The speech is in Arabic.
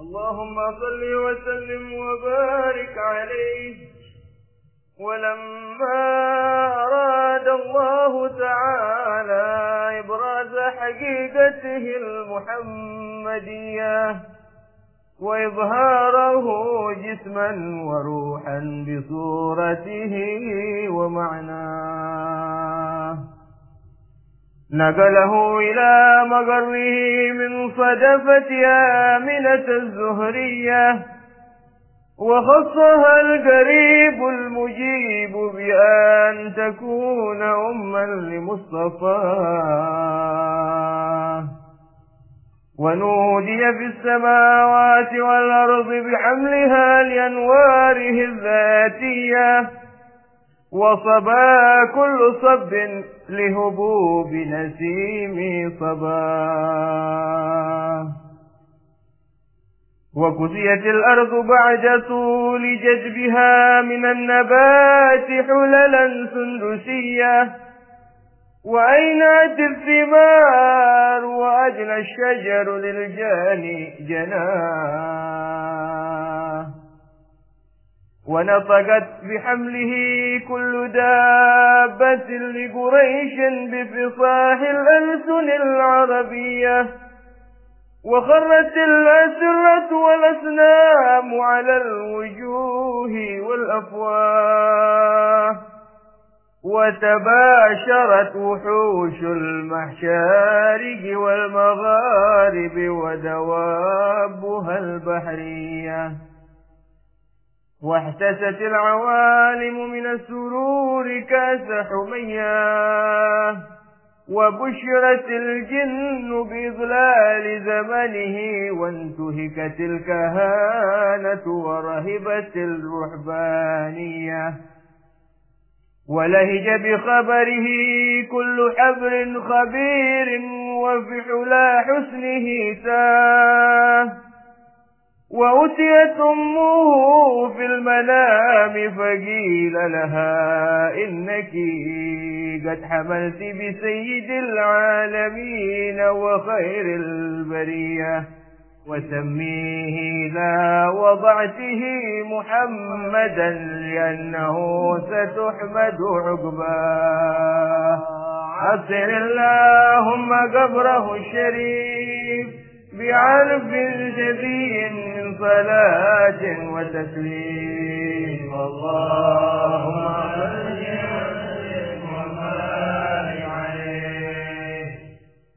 اللهم صل وسلم وبارك عليه. ولما أراد الله تعالى إبراز حقيقته المحمدية وإظهاره جسما وروحا بصورته ومعناه نقله إلى مقره من صدفة آمنة الزهرية وخصها القريب المجيب بأن تكون أما لمصطفاه ونودي في السماوات والأرض بحملها لأنواره الذاتية وصبا كل صب لهبوب نسيم صبا. وكسيت الأرض بعد طول جذبها من النبات حللا سندسية. وأينات الثمار وأجنى الشجر للجاني جناه ونطقت بحمله كل دابة لقريش بفصاح الألسن العربية. وخرت الأسرة والأسنام على الوجوه والأفواه. وتباشرت وحوش المحشارق والمغارب ودوابها البحرية. واحتست العوالم من السرور كاس حمياه وبشرت الجن بإضلال زمنه وانتهكت الكهانة ورهبت الرهبانية. ولهج بخبره كل حبر خبير وفي حلا حسنه تاه وأتيت أمه في المنام فقيل لها إنك قد حملت بسيد العالمين وخير البرية. وسميه لا وضعته محمدا لأنه ستحمد عقباه. عطر اللهم قبره الشريف بعرف جديد صلاة وتسليم. اللهم